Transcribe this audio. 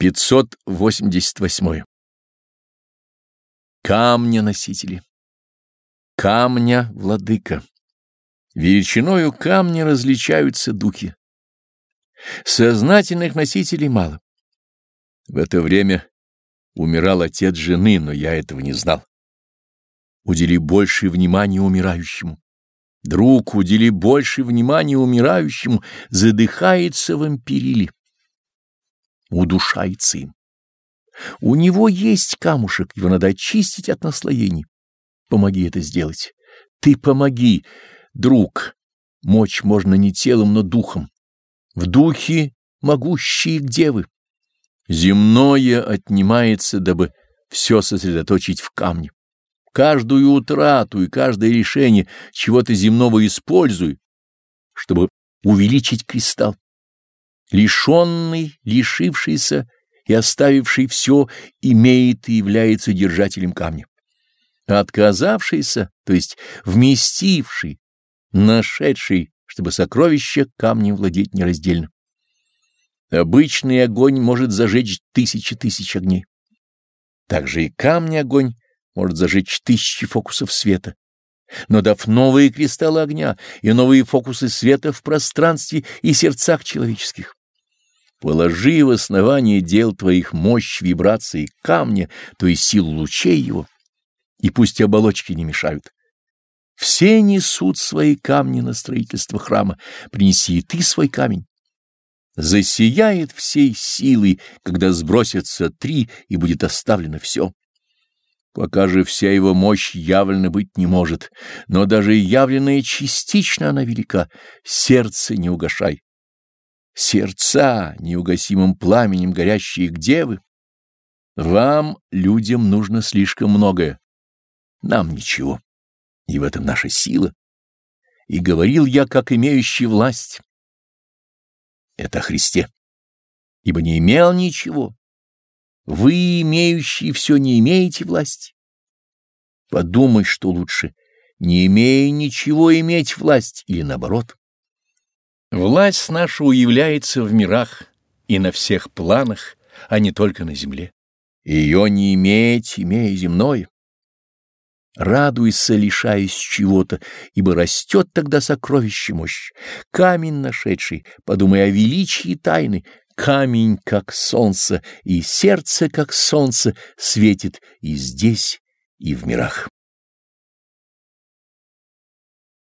588. Камня носители. Камня владыка. Величиною камня различаются духи. Сознательных носителей мало. В это время умирал отец жены, но я этого не знал. Удели больше внимания умирающему. Друг, удели больше внимания умирающему, задыхается в империле удушается им. У него есть камушек, его надо очистить от наслоений. Помоги это сделать. Ты помоги, друг. Мочь можно не телом, но духом. В духе могущие девы. Земное отнимается, дабы все сосредоточить в камне. Каждую утрату и каждое решение чего-то земного используй, чтобы увеличить кристалл. Лишенный, лишившийся и оставивший все, имеет и является держателем камня. Отказавшийся, то есть вместивший, нашедший, чтобы сокровище камнем владеть нераздельно. Обычный огонь может зажечь тысячи тысяч огней. Также и камни огонь может зажечь тысячи фокусов света. Но дав новые кристаллы огня и новые фокусы света в пространстве и сердцах человеческих, Положи в основание дел твоих мощь вибрации камня, то есть силу лучей его, и пусть оболочки не мешают. Все несут свои камни на строительство храма, принеси и ты свой камень. Засияет всей силой, когда сбросятся три, и будет оставлено все. Пока же вся его мощь явлена быть не может, но даже явленная частично она велика, сердце не угашай сердца, неугасимым пламенем горящие где вы? Вам, людям, нужно слишком многое, нам ничего, и в этом наша сила. И говорил я, как имеющий власть. Это Христе, ибо не имел ничего. Вы, имеющие все, не имеете власти. Подумай, что лучше, не имея ничего, иметь власть, или наоборот. Власть наша уявляется в мирах и на всех планах, а не только на земле. Ее не иметь, имея земное. Радуйся, лишаясь чего-то, ибо растет тогда сокровище мощь. Камень нашедший, подумай о величии тайны, камень, как солнце, и сердце, как солнце, светит и здесь, и в мирах.